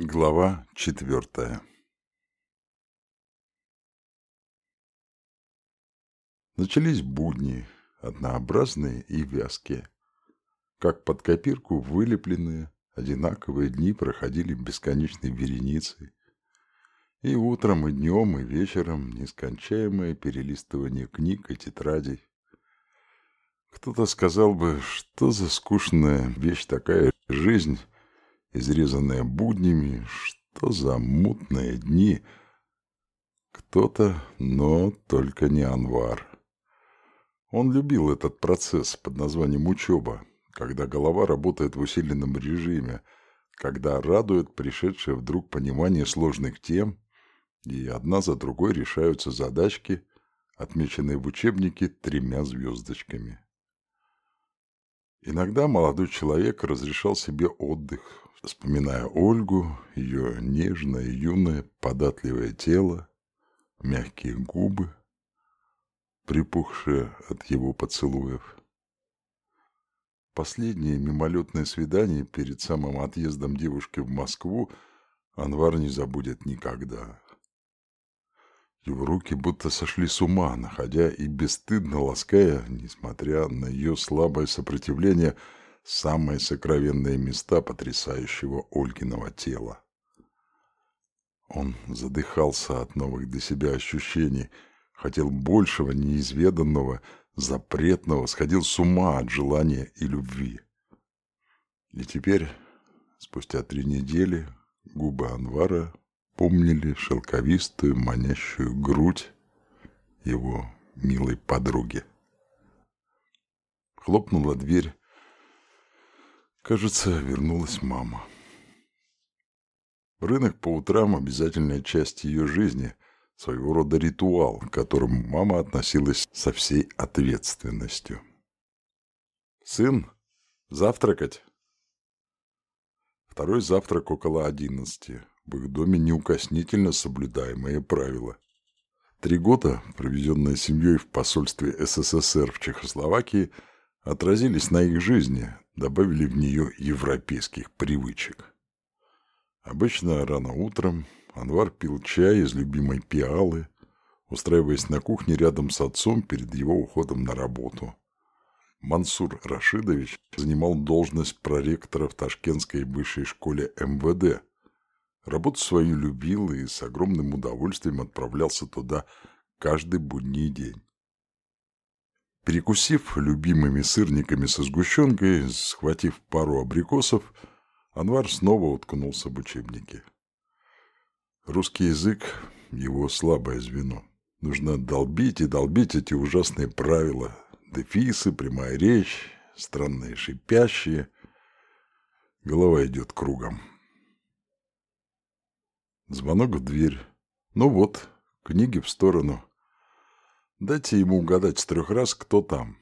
Глава четвертая Начались будни, однообразные и вязкие. Как под копирку вылепленные, одинаковые дни проходили бесконечной вереницей. И утром, и днем, и вечером нескончаемое перелистывание книг и тетрадей. Кто-то сказал бы, что за скучная вещь такая жизнь — изрезанная буднями, что за мутные дни. Кто-то, но только не Анвар. Он любил этот процесс под названием учеба, когда голова работает в усиленном режиме, когда радует пришедшее вдруг понимание сложных тем, и одна за другой решаются задачки, отмеченные в учебнике тремя звездочками. Иногда молодой человек разрешал себе отдых, вспоминая Ольгу, ее нежное, юное, податливое тело, мягкие губы, припухшие от его поцелуев. Последнее мимолетное свидание перед самым отъездом девушки в Москву Анвар не забудет никогда. Его руки будто сошли с ума, находя и бесстыдно лаская, несмотря на ее слабое сопротивление, самые сокровенные места потрясающего Ольгиного тела. Он задыхался от новых для себя ощущений, хотел большего, неизведанного, запретного, сходил с ума от желания и любви. И теперь, спустя три недели, губы Анвара помнили шелковистую, манящую грудь его милой подруги. Хлопнула дверь, Кажется, вернулась мама. Рынок по утрам – обязательная часть ее жизни, своего рода ритуал, к которому мама относилась со всей ответственностью. «Сын, завтракать!» Второй завтрак около одиннадцати. В их доме неукоснительно соблюдаемые правила. Три года, проведенные семьей в посольстве СССР в Чехословакии, отразились на их жизни, добавили в нее европейских привычек. Обычно рано утром Анвар пил чай из любимой пиалы, устраиваясь на кухне рядом с отцом перед его уходом на работу. Мансур Рашидович занимал должность проректора в Ташкентской высшей школе МВД. Работу свою любил и с огромным удовольствием отправлялся туда каждый будний день. Перекусив любимыми сырниками со сгущенкой, схватив пару абрикосов, Анвар снова уткнулся в учебники. Русский язык — его слабое звено. Нужно долбить и долбить эти ужасные правила. Дефисы, прямая речь, странные шипящие. Голова идет кругом. Звонок в дверь. Ну вот, книги в сторону. Дайте ему угадать с трех раз, кто там.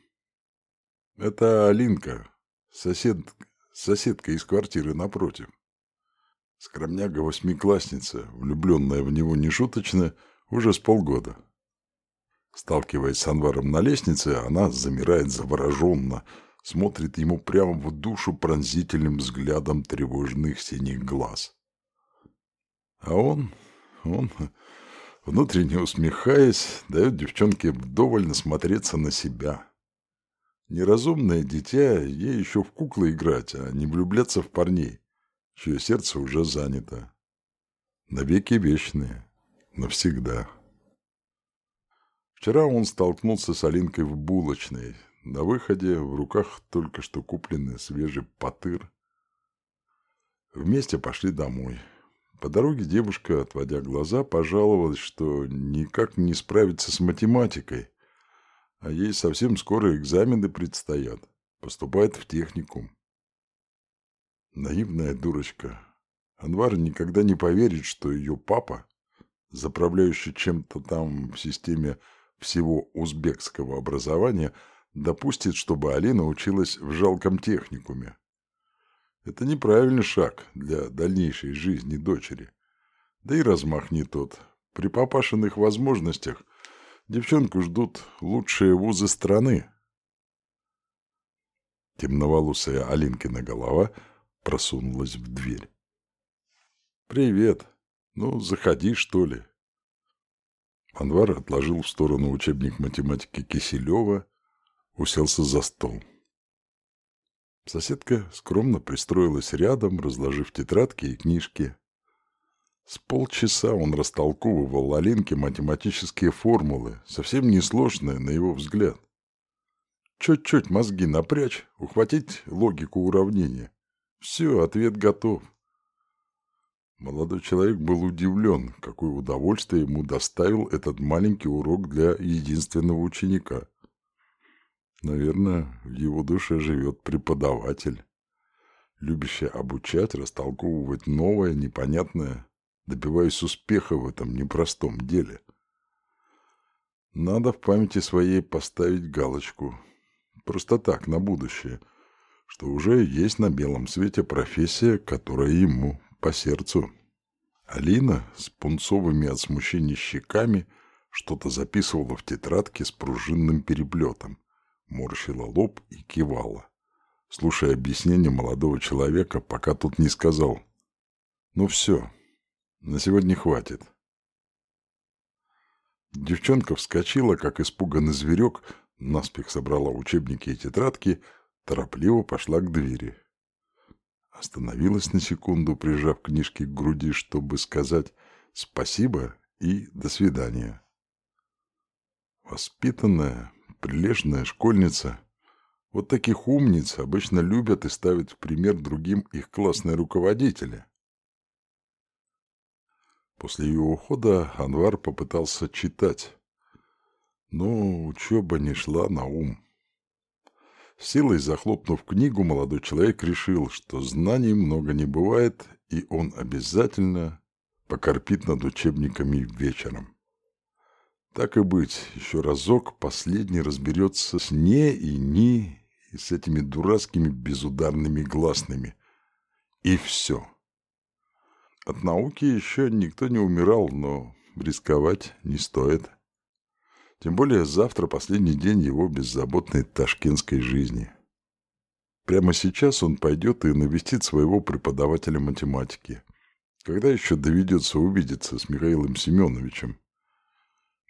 Это Алинка, сосед, соседка из квартиры напротив. Скромняга-восьмиклассница, влюбленная в него нешуточно, уже с полгода. Сталкиваясь с Анваром на лестнице, она замирает завороженно, смотрит ему прямо в душу пронзительным взглядом тревожных синих глаз. А он, он внутренне усмехаясь, дает девчонке вдоволь насмотреться на себя. Неразумное дитя, ей еще в куклы играть, а не влюбляться в парней, чье сердце уже занято. Навеки вечные, навсегда. Вчера он столкнулся с Алинкой в булочной. На выходе в руках только что купленный свежий потыр. Вместе пошли домой. По дороге девушка, отводя глаза, пожаловалась, что никак не справится с математикой, а ей совсем скоро экзамены предстоят. Поступает в техникум. Наивная дурочка. Анвар никогда не поверит, что ее папа, заправляющий чем-то там в системе всего узбекского образования, допустит, чтобы Алина училась в жалком техникуме. Это неправильный шаг для дальнейшей жизни дочери. Да и размах не тот. При папашиных возможностях девчонку ждут лучшие вузы страны. Темноволосая Алинкина голова просунулась в дверь. «Привет. Ну, заходи, что ли». Анвар отложил в сторону учебник математики Киселева, уселся за стол. Соседка скромно пристроилась рядом, разложив тетрадки и книжки. С полчаса он растолковывал Алинке математические формулы, совсем несложные, на его взгляд. Чуть-чуть мозги напрячь, ухватить логику уравнения. Все, ответ готов. Молодой человек был удивлен, какое удовольствие ему доставил этот маленький урок для единственного ученика. Наверное, в его душе живет преподаватель, любящий обучать, растолковывать новое, непонятное, добиваясь успеха в этом непростом деле. Надо в памяти своей поставить галочку. Просто так, на будущее, что уже есть на белом свете профессия, которая ему по сердцу. Алина с пунцовыми от смущения щеками что-то записывала в тетрадке с пружинным переплетом, морщила лоб и кивала, слушая объяснение молодого человека, пока тот не сказал «Ну все, на сегодня хватит». Девчонка вскочила, как испуганный зверек, наспех собрала учебники и тетрадки, торопливо пошла к двери. Остановилась на секунду, прижав книжки к груди, чтобы сказать «спасибо» и «до свидания». Воспитанная, прилежная школьница. Вот таких умниц обычно любят и ставят в пример другим их классные руководители. После ее ухода Анвар попытался читать, но учеба не шла на ум. Силой захлопнув книгу, молодой человек решил, что знаний много не бывает, и он обязательно покорпит над учебниками вечером. Так и быть, еще разок последний разберется с «не» и «ни» и с этими дурацкими безударными гласными. И все. От науки еще никто не умирал, но рисковать не стоит. Тем более завтра последний день его беззаботной ташкентской жизни. Прямо сейчас он пойдет и навестит своего преподавателя математики. Когда еще доведется увидеться с Михаилом Семеновичем?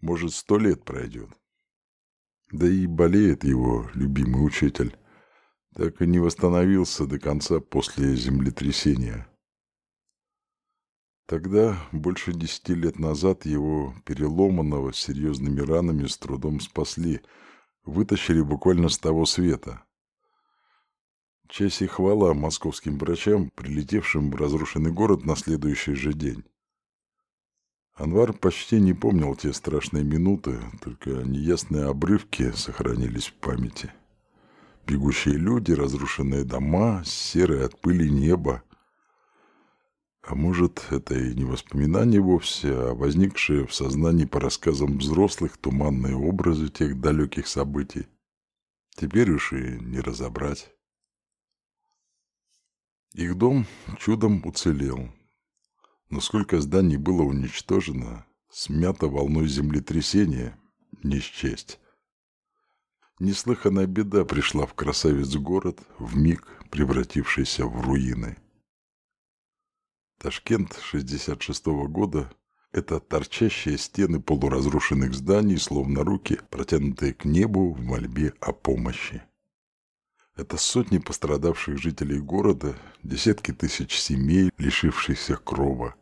Может, сто лет пройдет. Да и болеет его любимый учитель. Так и не восстановился до конца после землетрясения. Тогда, больше десяти лет назад, его переломанного серьезными ранами с трудом спасли, вытащили буквально с того света. Честь и хвала московским врачам, прилетевшим в разрушенный город на следующий же день. Анвар почти не помнил те страшные минуты, только неясные обрывки сохранились в памяти. Бегущие люди, разрушенные дома, серое от пыли небо. А может, это и не воспоминания вовсе, а возникшие в сознании по рассказам взрослых туманные образы тех далеких событий. Теперь уж и не разобрать. Их дом чудом уцелел, но сколько зданий было уничтожено, смято волной землетрясения, не счесть. Неслыханная беда пришла в красавец-город, в миг превратившийся в руины. Ташкент 66-го года – это торчащие стены полуразрушенных зданий, словно руки, протянутые к небу в мольбе о помощи. Это сотни пострадавших жителей города, десятки тысяч семей, лишившихся крова.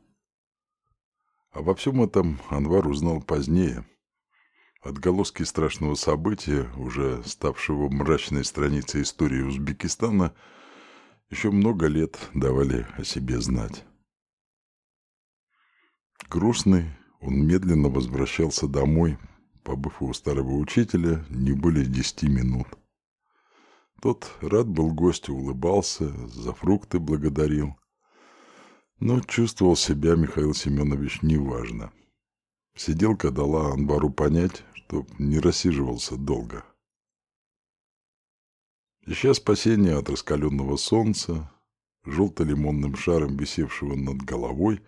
Обо всем этом Анвар узнал позднее. Отголоски страшного события, уже ставшего мрачной страницей истории Узбекистана, еще много лет давали о себе знать. Грустный, он медленно возвращался домой, побыв у старого учителя не более десяти минут. Тот рад был гостю, улыбался, за фрукты благодарил. Но чувствовал себя Михаил Семенович неважно. Сиделка дала Анбару понять, чтоб не рассиживался долго. Ища спасения от раскаленного солнца, желто-лимонным шаром висевшего над головой,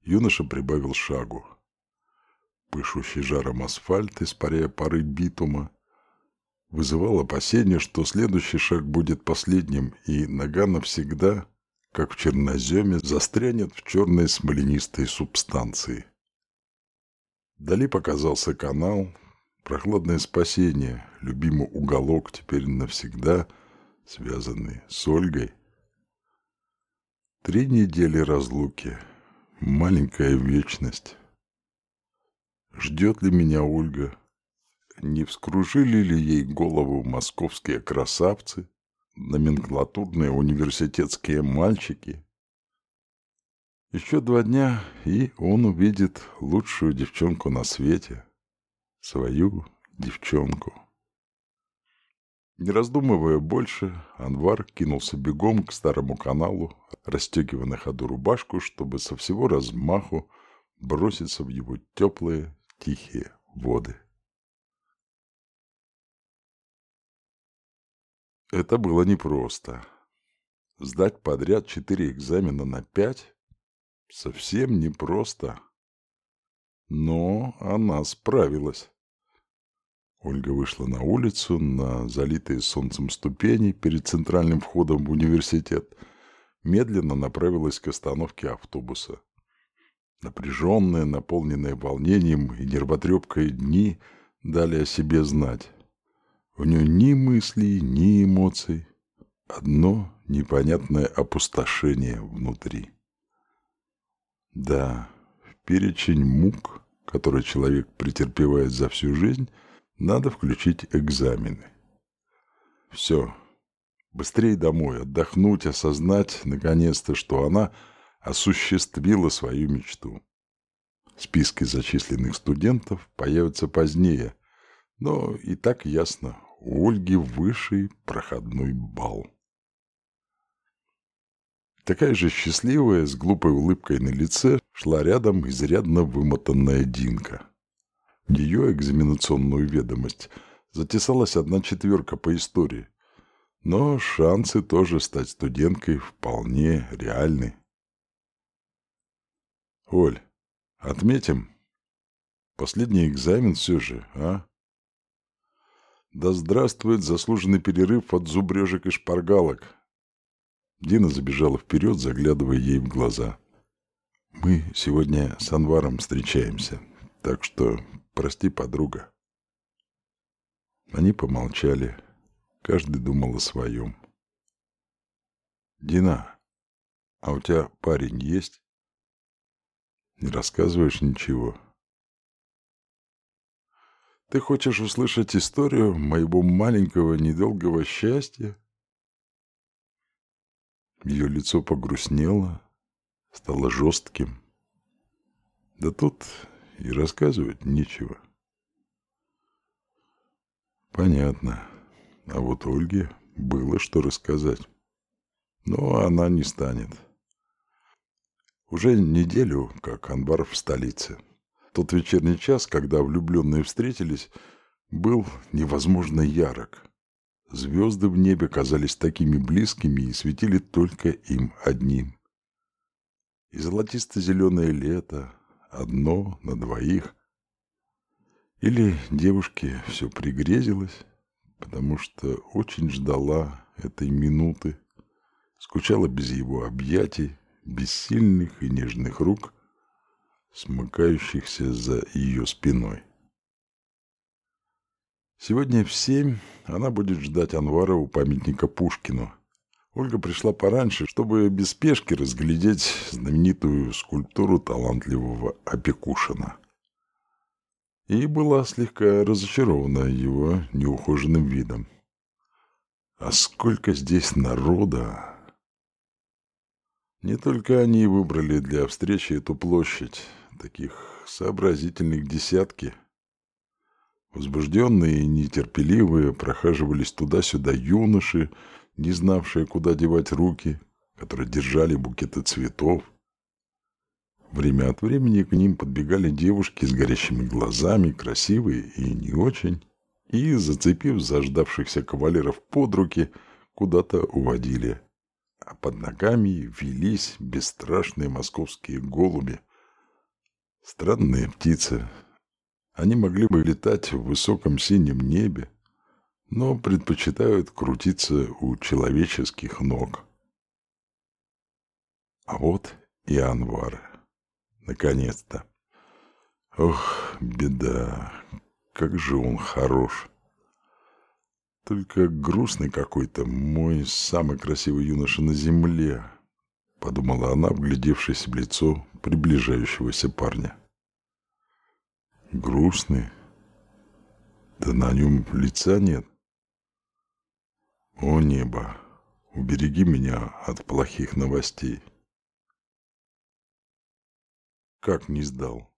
юноша прибавил шагу. Пышущий жаром асфальт, испаряя пары битума, вызывал опасение, что следующий шаг будет последним, и нога навсегда, как в черноземе, застрянет в черной смоленистой субстанции. Вдали показался канал, прохладное спасение, любимый уголок теперь навсегда связанный с Ольгой. Три недели разлуки, маленькая вечность. Ждет ли меня Ольга? Не вскружили ли ей голову московские красавцы, номенклатурные университетские мальчики? Еще два дня, и он увидит лучшую девчонку на свете. Свою девчонку. Не раздумывая больше, Анвар кинулся бегом к старому каналу, расстегивая на ходу рубашку, чтобы со всего размаху броситься в его теплые, тихие воды. Это было непросто. Сдать подряд четыре экзамена на пять совсем непросто. Но она справилась. Ольга вышла на улицу, на залитые солнцем ступени перед центральным входом в университет, медленно направилась к остановке автобуса. Напряженные, наполненные волнением и нервотрепкой дни дали о себе знать. У нее ни мыслей, ни эмоций. Одно непонятное опустошение внутри. Да, в перечень мук, который человек претерпевает за всю жизнь, надо включить экзамены. Все. Быстрее домой, отдохнуть, осознать, наконец-то, что она осуществила свою мечту. Списки зачисленных студентов появятся позднее, но и так ясно, у Ольги высший проходной балл. Такая же счастливая, с глупой улыбкой на лице, шла рядом изрядно вымотанная Динка. В ее экзаменационную ведомость затесалась одна четверка по истории, но шансы тоже стать студенткой вполне реальны. Оль, отметим. Последний экзамен все же, а? Да здравствует заслуженный перерыв от зубрежек и шпаргалок. Дина забежала вперед, заглядывая ей в глаза. Мы сегодня с Анваром встречаемся, так что прости, подруга. Они помолчали. Каждый думал о своем. Дина, а у тебя парень есть? Не рассказываешь ничего. Ты хочешь услышать историю моего маленького недолгого счастья? Ее лицо погрустнело, стало жестким. Да тут и рассказывать нечего. Понятно. А вот Ольге было что рассказать. Но она не станет. Уже неделю, как Анбар в столице. Тот вечерний час, когда влюбленные встретились, был невозможно ярок. Звезды в небе казались такими близкими и светили только им одним. И золотисто-зеленое лето, одно на двоих. Или девушке все пригрезилось, потому что очень ждала этой минуты, скучала без его объятий, без сильных и нежных рук, смыкающихся за ее спиной. Сегодня в семь она будет ждать Анвара у памятника Пушкину. Ольга пришла пораньше, чтобы без спешки разглядеть знаменитую скульптуру талантливого Опекушина. И была слегка разочарована его неухоженным видом. А сколько здесь народа! Не только они выбрали для встречи эту площадь, таких сообразительных десятки. Возбужденные и нетерпеливые прохаживались туда-сюда юноши, не знавшие, куда девать руки, которые держали букеты цветов. Время от времени к ним подбегали девушки с горящими глазами, красивые и не очень, и, зацепив заждавшихся кавалеров под руки, куда-то уводили. А под ногами велись бесстрашные московские голуби, Странные птицы. Они могли бы летать в высоком синем небе, но предпочитают крутиться у человеческих ног. А вот и Анвар. Наконец-то. Ох, беда. Как же он хорош. Только грустный какой-то, мой самый красивый юноша на земле, подумала она, вглядевшись в лицо приближающегося парня. Грустный? Да на нем лица нет. О небо, убереги меня от плохих новостей. Как не сдал?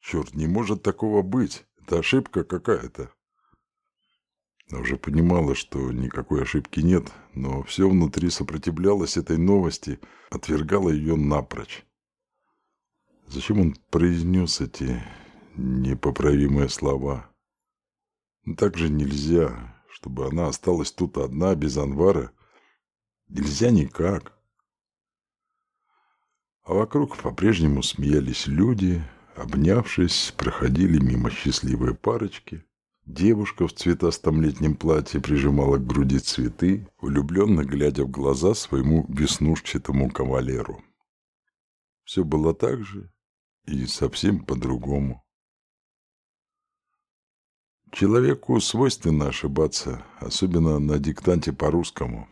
Черт, не может такого быть. Это ошибка какая-то. Уже понимала, что никакой ошибки нет, но все внутри сопротивлялось этой новости, отвергало ее напрочь. Зачем он произнес эти непоправимые слова? Так же нельзя, чтобы она осталась тут одна, без Анвара. Нельзя никак. А вокруг по-прежнему смеялись люди, обнявшись, проходили мимо счастливые парочки. Девушка в цветастом летнем платье прижимала к груди цветы, влюбленно глядя в глаза своему веснушчатому кавалеру. Все было так же и совсем по-другому. Человеку свойственно ошибаться, особенно на диктанте по-русскому.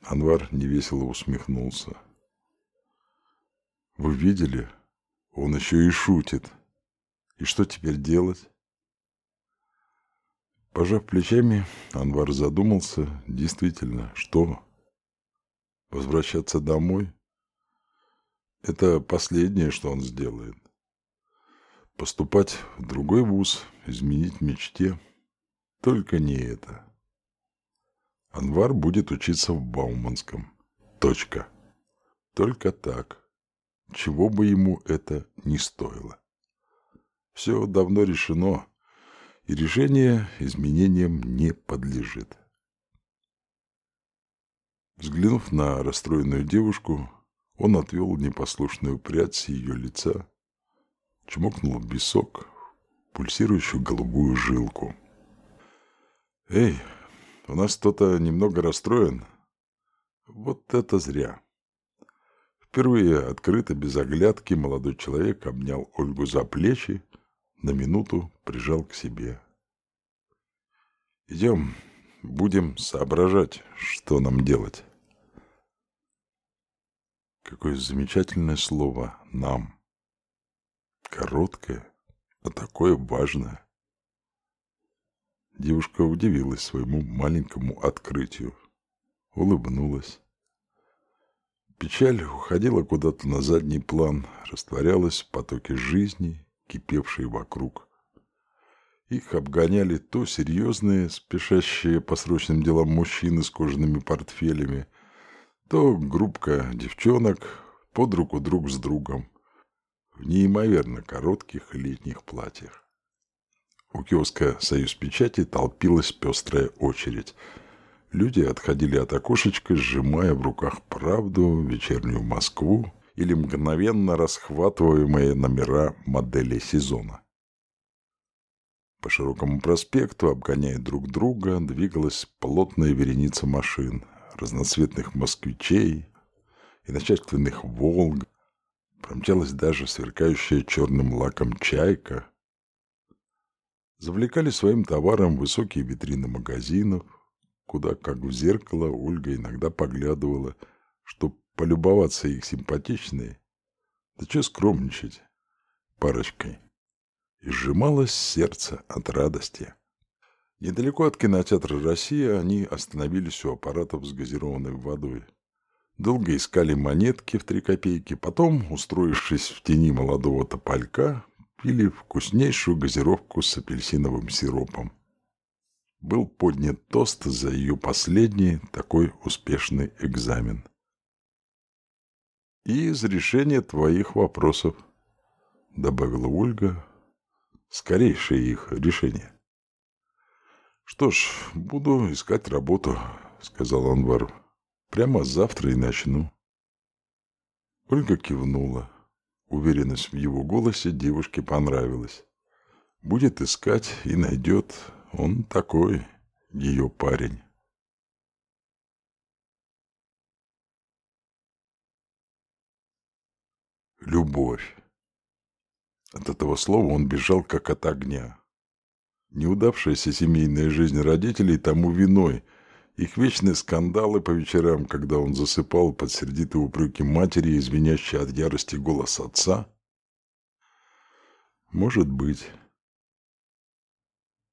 Анвар невесело усмехнулся. Вы видели? Он еще и шутит. И что теперь делать? Пожав плечами, Анвар задумался, действительно, что? Возвращаться домой? Это последнее, что он сделает. Поступать в другой вуз, изменить мечте. Только не это. Анвар будет учиться в Бауманском. Точка. Только так чего бы ему это ни стоило. Все давно решено, и решение изменениям не подлежит. Взглянув на расстроенную девушку, он отвел непослушную прядь с ее лица, чмокнул в пульсирующую голубую жилку. «Эй, у нас кто-то немного расстроен. Вот это зря!» Впервые открыто, без оглядки, молодой человек обнял Ольгу за плечи, на минуту прижал к себе. «Идем, будем соображать, что нам делать». Какое замечательное слово «нам». Короткое, а такое важное. Девушка удивилась своему маленькому открытию, улыбнулась. Печаль уходила куда-то на задний план, растворялась в потоке жизни, кипевшей вокруг. Их обгоняли то серьезные, спешащие по срочным делам мужчины с кожаными портфелями, то группка девчонок под руку друг с другом в неимоверно коротких летних платьях. У киоска «Союз печати» толпилась пестрая очередь – Люди отходили от окошечка, сжимая в руках правду, вечернюю Москву или мгновенно расхватываемые номера модели сезона. По широкому проспекту, обгоняя друг друга, двигалась плотная вереница машин, разноцветных москвичей и начальственных «Волг». Промчалась даже сверкающая черным лаком «Чайка». Завлекали своим товаром высокие витрины магазинов, куда, как в зеркало, Ольга иногда поглядывала, чтоб полюбоваться их симпатичной, да что скромничать, парочкой. И сжималось сердце от радости. Недалеко от кинотеатра «Россия» они остановились у аппаратов с газированной водой. Долго искали монетки в три копейки, потом, устроившись в тени молодого тополька, пили вкуснейшую газировку с апельсиновым сиропом был поднят тост за ее последний такой успешный экзамен. «И из решения твоих вопросов», — добавила Ольга, — «скорейшее их решение». «Что ж, буду искать работу», — сказал Анвар. «Прямо завтра и начну». Ольга кивнула. Уверенность в его голосе девушке понравилась. Будет искать и найдет, он такой, ее парень. Любовь. От этого слова он бежал, как от огня. Неудавшаяся семейная жизнь родителей тому виной. Их вечные скандалы по вечерам, когда он засыпал под сердитые упреки матери и звенящий от ярости голос отца. Может быть.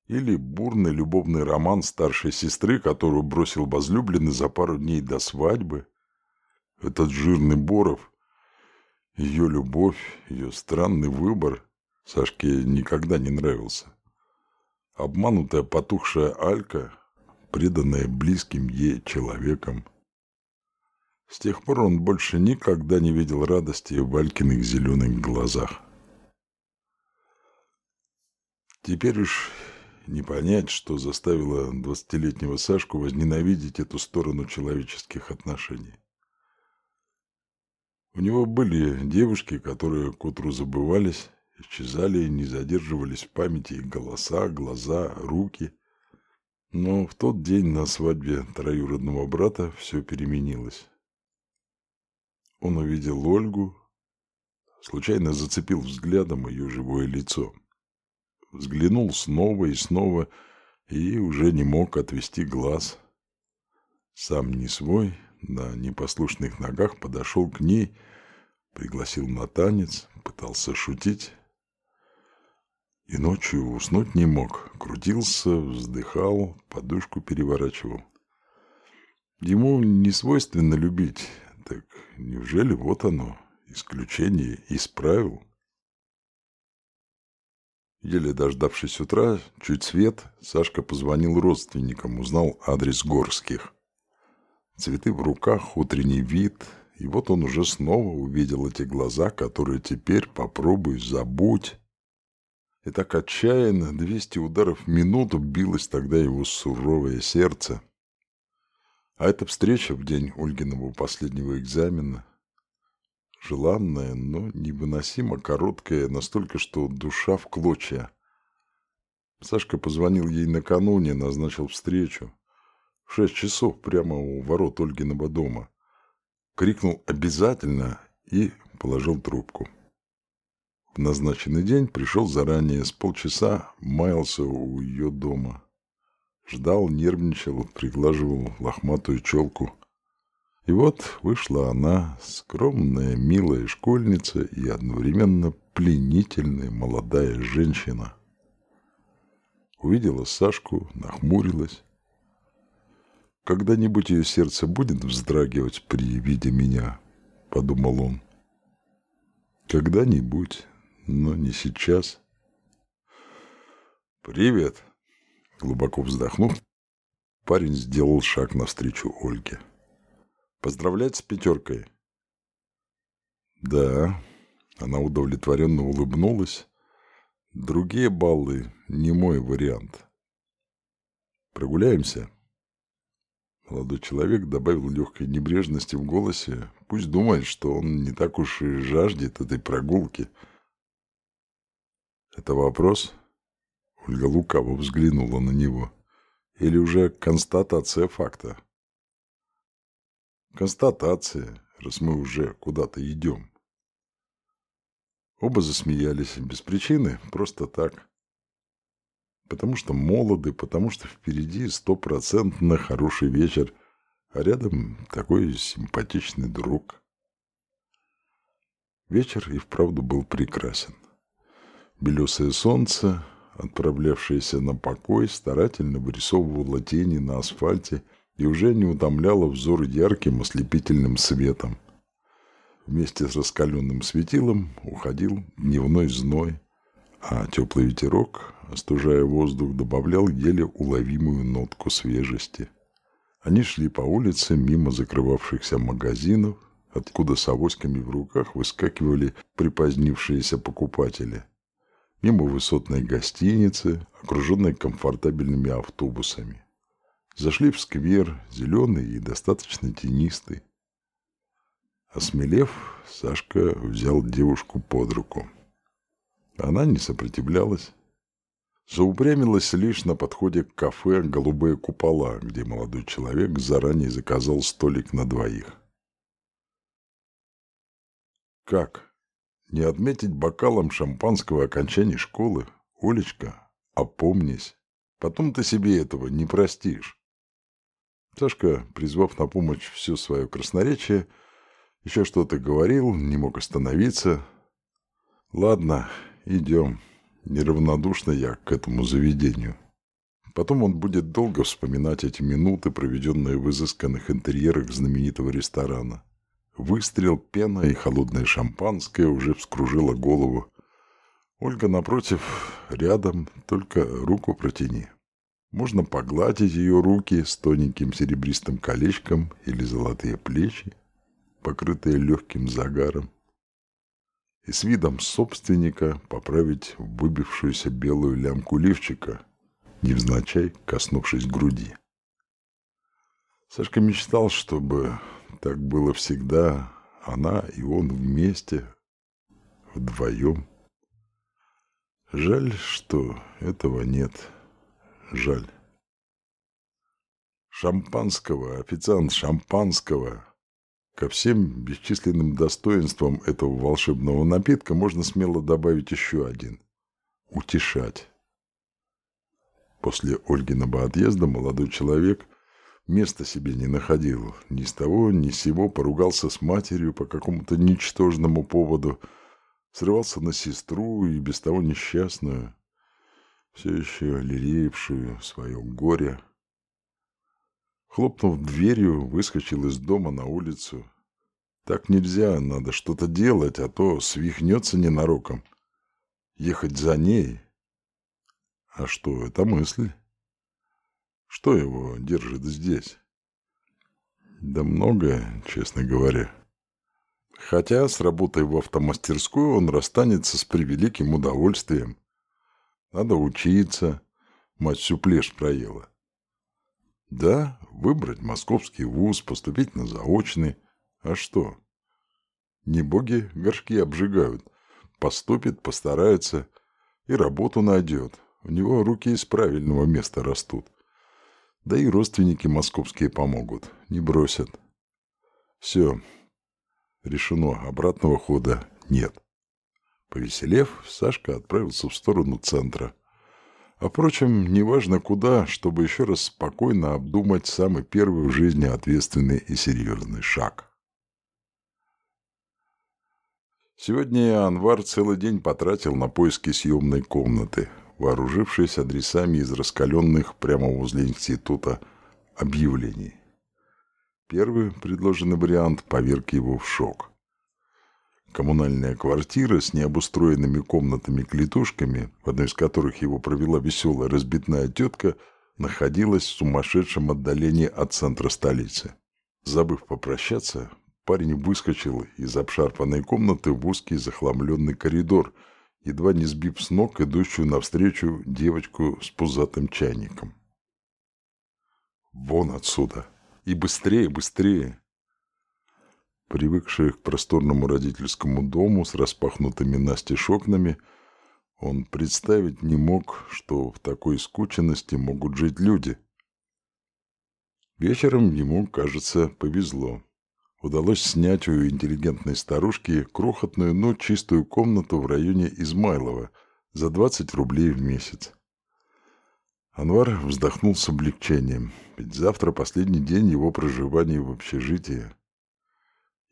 Или бурный любовный роман старшей сестры, которую бросил возлюбленный за пару дней до свадьбы. Этот жирный Боров, ее любовь, ее странный выбор Сашке никогда не нравился. Обманутая потухшая Алька, преданная близким ей человеком. С тех пор он больше никогда не видел радости в Алькиных зеленых глазах. Теперь уж не понять, что заставило двадцатилетнего Сашку возненавидеть эту сторону человеческих отношений. У него были девушки, которые к утру забывались, Исчезали и не задерживались в памяти голоса, глаза, руки. Но в тот день на свадьбе троюродного брата все переменилось. Он увидел Ольгу, случайно зацепил взглядом ее живое лицо. Взглянул снова и снова и уже не мог отвести глаз. Сам не свой, на непослушных ногах подошел к ней, пригласил на танец, пытался шутить, и ночью уснуть не мог. Крутился, вздыхал, подушку переворачивал. Ему не свойственно любить. Так неужели вот оно, исключение из правил? Еле дождавшись утра, чуть свет, Сашка позвонил родственникам, узнал адрес Горских. Цветы в руках, утренний вид, и вот он уже снова увидел эти глаза, которые теперь попробуй забудь, и так отчаянно, двести ударов в минуту, билось тогда его суровое сердце. А эта встреча в день Ольгиного последнего экзамена, желанная, но невыносимо короткая, настолько, что душа в клочья. Сашка позвонил ей накануне, назначил встречу. Шесть часов прямо у ворот Ольгиного дома. Крикнул «Обязательно!» и положил трубку. В назначенный день пришел заранее, с полчаса маялся у ее дома. Ждал, нервничал, приглаживал лохматую челку. И вот вышла она, скромная, милая школьница и одновременно пленительная молодая женщина. Увидела Сашку, нахмурилась. «Когда-нибудь ее сердце будет вздрагивать при виде меня», — подумал он. «Когда-нибудь» но не сейчас. «Привет!» Глубоко вздохнув, парень сделал шаг навстречу Ольге. «Поздравлять с пятеркой!» «Да», она удовлетворенно улыбнулась. «Другие баллы не мой вариант. Прогуляемся?» Молодой человек добавил легкой небрежности в голосе. Пусть думает, что он не так уж и жаждет этой прогулки – это вопрос? Ольга лукаво взглянула на него. Или уже констатация факта? Констатация, раз мы уже куда-то идем. Оба засмеялись без причины, просто так. Потому что молоды, потому что впереди стопроцентно хороший вечер, а рядом такой симпатичный друг. Вечер и вправду был прекрасен. Белесое солнце, отправлявшееся на покой, старательно вырисовывало тени на асфальте и уже не утомляло взор ярким ослепительным светом. Вместе с раскаленным светилом уходил дневной зной, а теплый ветерок, остужая воздух, добавлял еле уловимую нотку свежести. Они шли по улице мимо закрывавшихся магазинов, откуда с авоськами в руках выскакивали припозднившиеся покупатели – мимо высотной гостиницы, окруженной комфортабельными автобусами. Зашли в сквер, зеленый и достаточно тенистый. Осмелев, Сашка взял девушку под руку. Она не сопротивлялась. Заупрямилась лишь на подходе к кафе «Голубые купола», где молодой человек заранее заказал столик на двоих. «Как?» Не отметить бокалом шампанского окончания школы? Олечка, опомнись. Потом ты себе этого не простишь. Сашка, призвав на помощь все свое красноречие, еще что-то говорил, не мог остановиться. Ладно, идем. Неравнодушно я к этому заведению. Потом он будет долго вспоминать эти минуты, проведенные в изысканных интерьерах знаменитого ресторана. Выстрел, пена и холодное шампанское уже вскружило голову. Ольга, напротив, рядом, только руку протяни. Можно погладить ее руки с тоненьким серебристым колечком или золотые плечи, покрытые легким загаром, и с видом собственника поправить выбившуюся белую лямку лифчика, невзначай коснувшись груди. Сашка мечтал, чтобы так было всегда, она и он вместе, вдвоем. Жаль, что этого нет. Жаль. Шампанского, официант шампанского. Ко всем бесчисленным достоинствам этого волшебного напитка можно смело добавить еще один. Утешать. После Ольгиного отъезда молодой человек места себе не находил. Ни с того, ни с сего поругался с матерью по какому-то ничтожному поводу, срывался на сестру и без того несчастную, все еще лелеявшую свое горе. Хлопнув дверью, выскочил из дома на улицу. Так нельзя, надо что-то делать, а то свихнется ненароком. Ехать за ней? А что, это мысль? Что его держит здесь? Да многое, честно говоря. Хотя с работой в автомастерскую он расстанется с превеликим удовольствием. Надо учиться. Мать всю плешь проела. Да, выбрать московский вуз, поступить на заочный. А что? Не боги горшки обжигают. Поступит, постарается и работу найдет. У него руки из правильного места растут. Да и родственники московские помогут, не бросят. Все. Решено, обратного хода нет. Повеселев, Сашка отправился в сторону центра. А впрочем, неважно куда, чтобы еще раз спокойно обдумать самый первый в жизни ответственный и серьезный шаг. Сегодня Анвар целый день потратил на поиски съемной комнаты вооружившись адресами из раскаленных прямо возле института объявлений. Первый предложенный вариант поверг его в шок. Коммунальная квартира с необустроенными комнатами-клетушками, в одной из которых его провела веселая разбитная тетка, находилась в сумасшедшем отдалении от центра столицы. Забыв попрощаться, парень выскочил из обшарпанной комнаты в узкий захламленный коридор – едва не сбив с ног идущую навстречу девочку с пузатым чайником. «Вон отсюда! И быстрее, быстрее!» Привыкший к просторному родительскому дому с распахнутыми настежь окнами, он представить не мог, что в такой скученности могут жить люди. Вечером ему, кажется, повезло удалось снять у интеллигентной старушки крохотную, но чистую комнату в районе Измайлова за 20 рублей в месяц. Анвар вздохнул с облегчением, ведь завтра последний день его проживания в общежитии.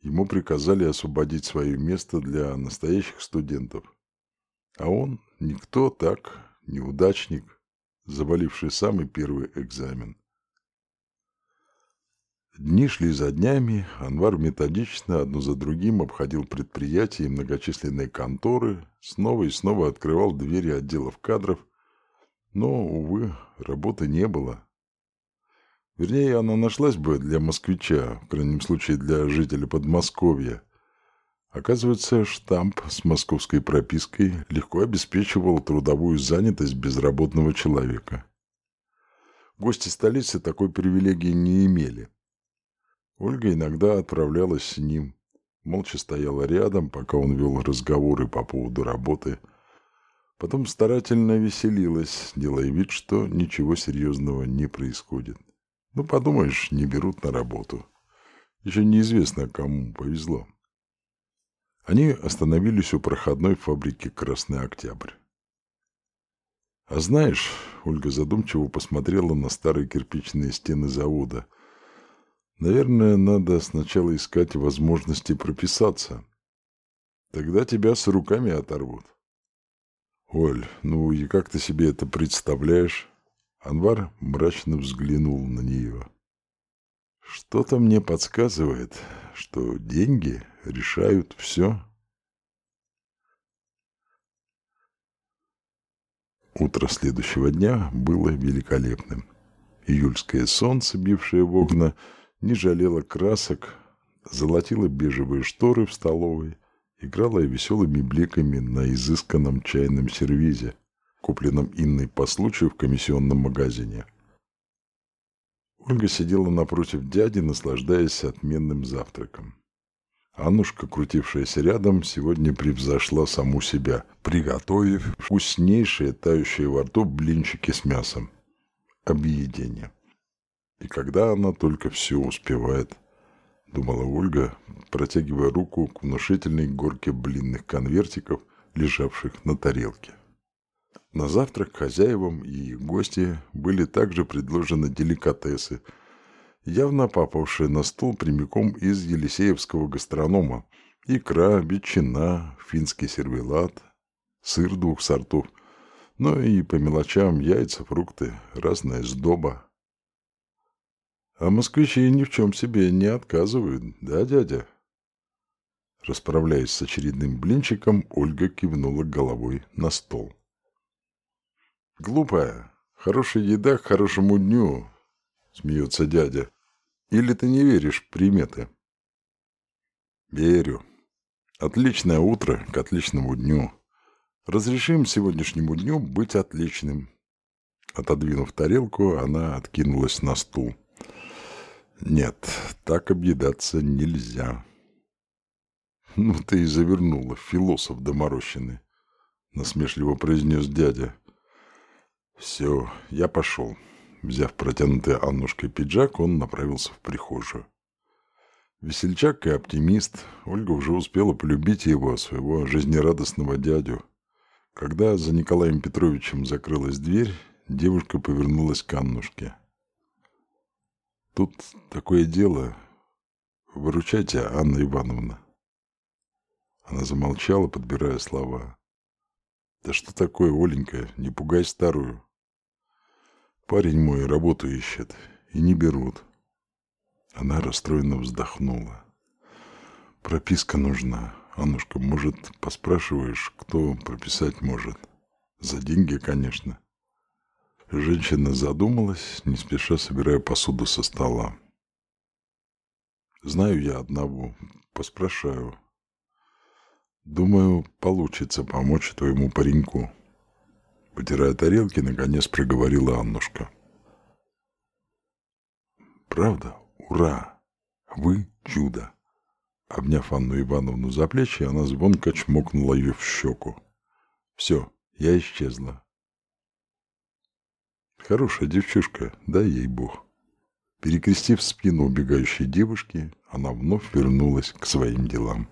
Ему приказали освободить свое место для настоящих студентов. А он никто так, неудачник, заваливший самый первый экзамен. Дни шли за днями, Анвар методично одно за другим обходил предприятия и многочисленные конторы, снова и снова открывал двери отделов кадров, но, увы, работы не было. Вернее, она нашлась бы для москвича, в крайнем случае для жителя Подмосковья. Оказывается, штамп с московской пропиской легко обеспечивал трудовую занятость безработного человека. Гости столицы такой привилегии не имели – Ольга иногда отправлялась с ним, молча стояла рядом, пока он вел разговоры по поводу работы. Потом старательно веселилась, делая вид, что ничего серьезного не происходит. Ну, подумаешь, не берут на работу. Еще неизвестно, кому повезло. Они остановились у проходной фабрики «Красный Октябрь». «А знаешь...» — Ольга задумчиво посмотрела на старые кирпичные стены завода. «Наверное, надо сначала искать возможности прописаться. Тогда тебя с руками оторвут». «Оль, ну и как ты себе это представляешь?» Анвар мрачно взглянул на нее. Что-то мне подсказывает, что деньги решают все. Утро следующего дня было великолепным. Июльское солнце, бившее в окна, не жалело красок, золотило бежевые шторы в столовой, играло веселыми бликами на изысканном чайном сервизе, купленном Инной по случаю в комиссионном магазине – Ольга сидела напротив дяди, наслаждаясь отменным завтраком. Аннушка, крутившаяся рядом, сегодня превзошла саму себя, приготовив вкуснейшие, тающие во рту блинчики с мясом. Объедение. И когда она только все успевает, думала Ольга, протягивая руку к внушительной горке блинных конвертиков, лежавших на тарелке. На завтрак хозяевам и гости были также предложены деликатесы, явно попавшие на стол прямиком из Елисеевского гастронома. Икра, ветчина, финский сервелат, сыр двух сортов, ну и по мелочам яйца, фрукты, разная сдоба. А москвичи ни в чем себе не отказывают, да, дядя? Расправляясь с очередным блинчиком, Ольга кивнула головой на стол. Глупая. Хорошая еда к хорошему дню, смеется дядя. Или ты не веришь в приметы? Верю. Отличное утро к отличному дню. Разрешим сегодняшнему дню быть отличным. Отодвинув тарелку, она откинулась на стул. Нет, так объедаться нельзя. Ну ты и завернула, философ доморощенный, насмешливо произнес дядя. «Все, я пошел». Взяв протянутый Аннушкой пиджак, он направился в прихожую. Весельчак и оптимист, Ольга уже успела полюбить его, своего жизнерадостного дядю. Когда за Николаем Петровичем закрылась дверь, девушка повернулась к Аннушке. «Тут такое дело. Выручайте, Анна Ивановна». Она замолчала, подбирая слова. «Да что такое, Оленька, не пугай старую. Парень мой работу ищет и не берут. Она расстроенно вздохнула. Прописка нужна. Аннушка, может, поспрашиваешь, кто прописать может? За деньги, конечно. Женщина задумалась, не спеша собирая посуду со стола. Знаю я одного, поспрашаю. Думаю, получится помочь твоему пареньку. Потирая тарелки, наконец проговорила Аннушка. «Правда? Ура! Вы чудо!» Обняв Анну Ивановну за плечи, она звонко чмокнула ее в щеку. «Все, я исчезла». Хорошая девчушка, да ей бог. Перекрестив спину убегающей девушки, она вновь вернулась к своим делам.